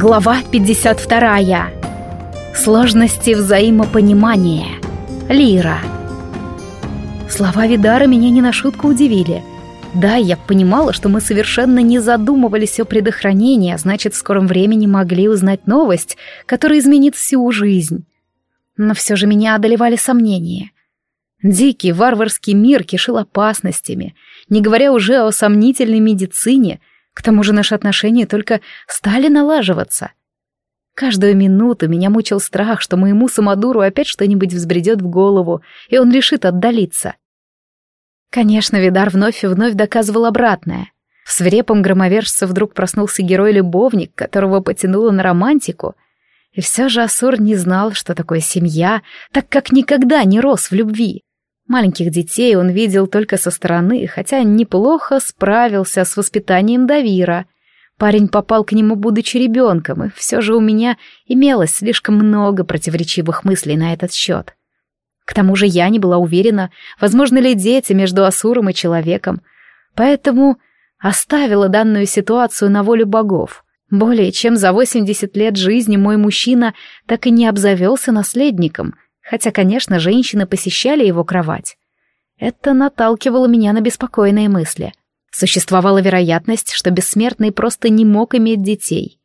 Глава 52. Сложности взаимопонимания. Лира. Слова Видара меня не на шутку удивили. Да, я понимала, что мы совершенно не задумывались о предохранении, а значит, в скором времени могли узнать новость, которая изменит всю жизнь. Но все же меня одолевали сомнения. Дикий варварский мир кишил опасностями, не говоря уже о сомнительной медицине — к тому же наши отношения только стали налаживаться. Каждую минуту меня мучил страх, что моему самодуру опять что-нибудь взбредет в голову, и он решит отдалиться. Конечно, Видар вновь и вновь доказывал обратное. В свирепом громовержце вдруг проснулся герой-любовник, которого потянуло на романтику. И все же Асур не знал, что такое семья, так как никогда не рос в любви. Маленьких детей он видел только со стороны, хотя неплохо справился с воспитанием Давира. Парень попал к нему, будучи ребенком, и все же у меня имелось слишком много противоречивых мыслей на этот счет. К тому же я не была уверена, возможно ли дети между Асуром и человеком, поэтому оставила данную ситуацию на волю богов. Более чем за 80 лет жизни мой мужчина так и не обзавелся наследником — хотя, конечно, женщины посещали его кровать. Это наталкивало меня на беспокойные мысли. Существовала вероятность, что бессмертный просто не мог иметь детей.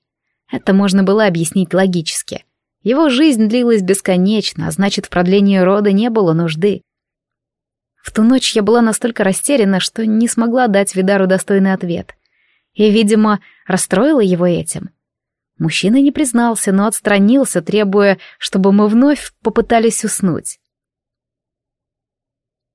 Это можно было объяснить логически. Его жизнь длилась бесконечно, а значит, в продлении рода не было нужды. В ту ночь я была настолько растеряна, что не смогла дать Видару достойный ответ. И, видимо, расстроила его этим. Мужчина не признался, но отстранился, требуя, чтобы мы вновь попытались уснуть.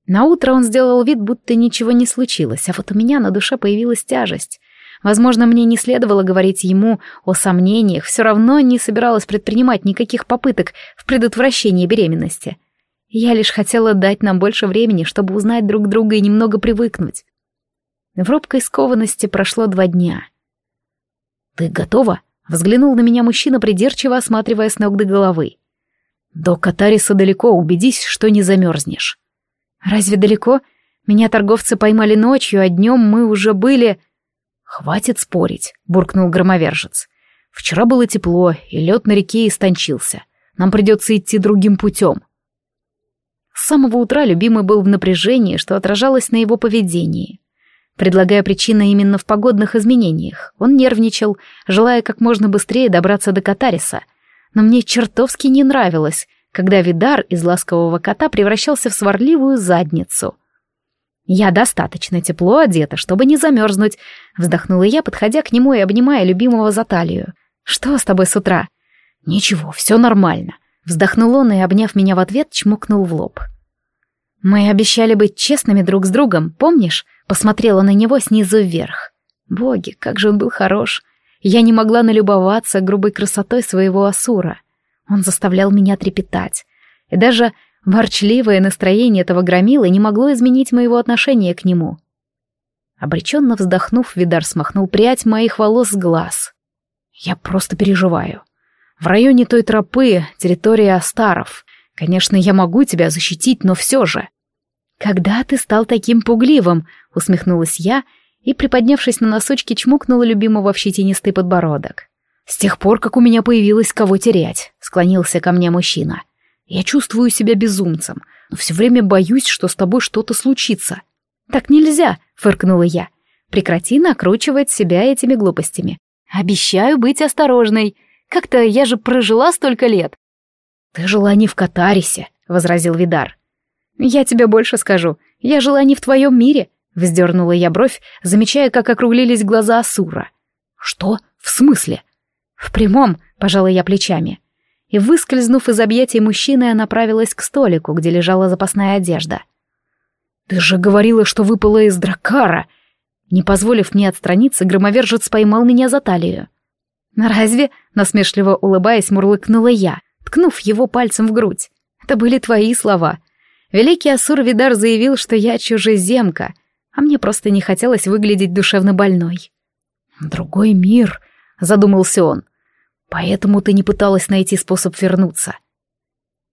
На утро он сделал вид, будто ничего не случилось, а вот у меня на душе появилась тяжесть. Возможно, мне не следовало говорить ему о сомнениях, все равно не собиралась предпринимать никаких попыток в предотвращении беременности. Я лишь хотела дать нам больше времени, чтобы узнать друг друга и немного привыкнуть. В робкой скованности прошло два дня. «Ты готова?» Взглянул на меня мужчина, придирчиво осматривая с ног до головы. «До Катариса далеко, убедись, что не замерзнешь». «Разве далеко? Меня торговцы поймали ночью, а днем мы уже были...» «Хватит спорить», — буркнул громовержец. «Вчера было тепло, и лед на реке истончился. Нам придется идти другим путем». С самого утра любимый был в напряжении, что отражалось на его поведении предлагая причины именно в погодных изменениях. Он нервничал, желая как можно быстрее добраться до Катариса. Но мне чертовски не нравилось, когда Видар из ласкового кота превращался в сварливую задницу. «Я достаточно тепло одета, чтобы не замерзнуть», — вздохнула я, подходя к нему и обнимая любимого за талию. «Что с тобой с утра?» «Ничего, все нормально», — вздохнул он и, обняв меня в ответ, чмокнул в лоб. «Мы обещали быть честными друг с другом, помнишь?» Посмотрела на него снизу вверх. Боги, как же он был хорош. Я не могла налюбоваться грубой красотой своего Асура. Он заставлял меня трепетать. И даже ворчливое настроение этого громила не могло изменить моего отношения к нему. Обреченно вздохнув, Видар смахнул прядь моих волос с глаз. «Я просто переживаю. В районе той тропы территория Астаров. Конечно, я могу тебя защитить, но все же...» «Когда ты стал таким пугливым?» — усмехнулась я и, приподнявшись на носочки, чмокнула любимого в щетинистый подбородок. «С тех пор, как у меня появилось кого терять», — склонился ко мне мужчина. «Я чувствую себя безумцем, но все время боюсь, что с тобой что-то случится». «Так нельзя», — фыркнула я. «Прекрати накручивать себя этими глупостями. Обещаю быть осторожной. Как-то я же прожила столько лет». «Ты жила не в Катарисе», — возразил Видар. «Я тебе больше скажу. Я жила не в твоем мире», — вздернула я бровь, замечая, как округлились глаза Асура. «Что? В смысле?» «В прямом», — пожала я плечами. И, выскользнув из объятий мужчины, я направилась к столику, где лежала запасная одежда. «Ты же говорила, что выпала из дракара!» Не позволив мне отстраниться, громовержец поймал меня за талию. «Разве?» — насмешливо улыбаясь, мурлыкнула я, ткнув его пальцем в грудь. «Это были твои слова. Великий Асур Видар заявил, что я чужеземка, а мне просто не хотелось выглядеть душевно больной. «Другой мир», — задумался он. «Поэтому ты не пыталась найти способ вернуться».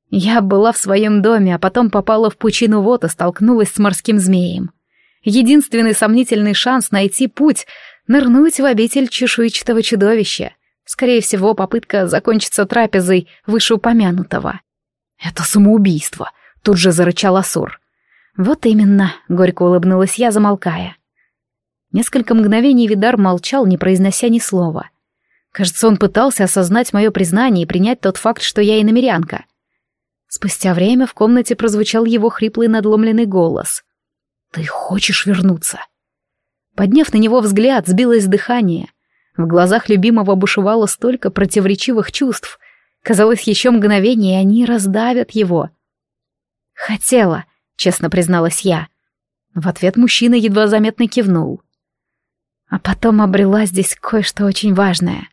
Я была в своем доме, а потом попала в пучину вод и столкнулась с морским змеем. Единственный сомнительный шанс найти путь — нырнуть в обитель чешуйчатого чудовища. Скорее всего, попытка закончится трапезой вышеупомянутого. «Это самоубийство», — тут же зарычал Асур. «Вот именно», — горько улыбнулась я, замолкая. Несколько мгновений Видар молчал, не произнося ни слова. Кажется, он пытался осознать мое признание и принять тот факт, что я и намерянка. Спустя время в комнате прозвучал его хриплый надломленный голос. «Ты хочешь вернуться?» Подняв на него взгляд, сбилось дыхание. В глазах любимого бушевало столько противоречивых чувств. Казалось, еще мгновение, и они раздавят его. «Хотела», — честно призналась я. В ответ мужчина едва заметно кивнул. А потом обрела здесь кое-что очень важное.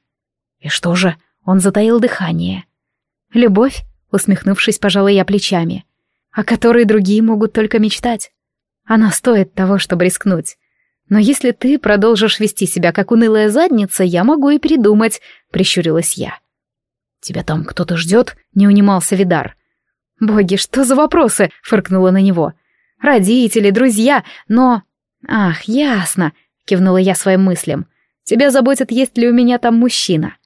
И что же? Он затаил дыхание. «Любовь?» — усмехнувшись, пожала я плечами. «О которой другие могут только мечтать. Она стоит того, чтобы рискнуть. Но если ты продолжишь вести себя как унылая задница, я могу и передумать», — прищурилась я. «Тебя там кто-то ждет?» — не унимался Видар. «Боги, что за вопросы?» — фыркнула на него. «Родители, друзья, но...» «Ах, ясно», — кивнула я своим мыслям. «Тебя заботит, есть ли у меня там мужчина».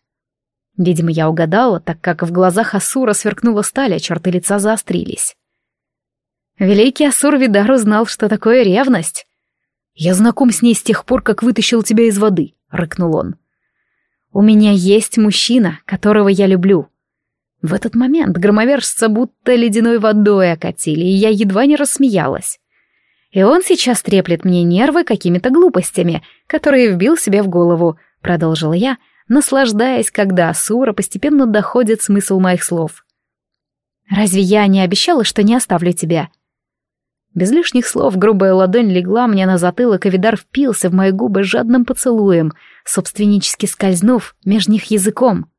Видимо, я угадала, так как в глазах Асура сверкнула сталь, а черты лица заострились. Великий Асур Видар узнал, что такое ревность. «Я знаком с ней с тех пор, как вытащил тебя из воды», — рыкнул он. «У меня есть мужчина, которого я люблю». В этот момент громовержца будто ледяной водой окатили, и я едва не рассмеялась. И он сейчас треплет мне нервы какими-то глупостями, которые вбил себе в голову, продолжила я, наслаждаясь, когда Асура постепенно доходит смысл моих слов. «Разве я не обещала, что не оставлю тебя?» Без лишних слов грубая ладонь легла мне на затылок, и Видар впился в мои губы жадным поцелуем, собственнически скользнув меж них языком.